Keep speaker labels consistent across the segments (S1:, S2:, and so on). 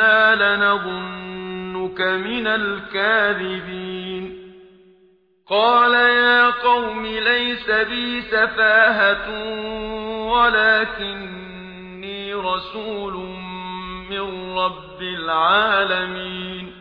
S1: إِنَّا لَنَظُنُّكَ مِنَ الْكَاذِبِينَ قَالَ يَا قَوْمِ لَيْسَ بِي سَفَاهَةٌ وَلَكِنِّي رَسُولٌ مِنْ رَبِّ الْعَالَمِينَ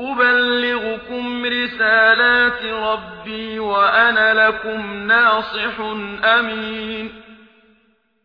S1: أُبَلِّغُكُمْ رِسَالَاتِ رَبِّي وَأَنَا لَكُمْ نَاصِحٌ أَمِينٌ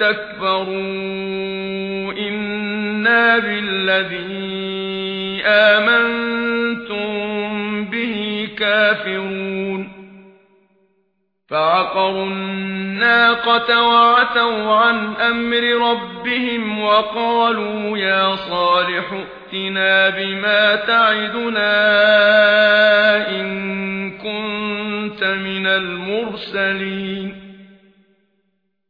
S1: تَكْفَرُوا إِنَّا بِالَّذِي آمَنْتُمْ بِهِ كَافِرُونَ. فَعَقَرُوا النَّاقَةَ وَعَتَوْا عَنْ أَمْرِ رَبِّهِمْ وَقَالُوا يَا صَالِحُ ائْتِنَا بِمَا تَعِدُنَا إِن كُنتَ مِنَ الْمُرْسَلِينَ.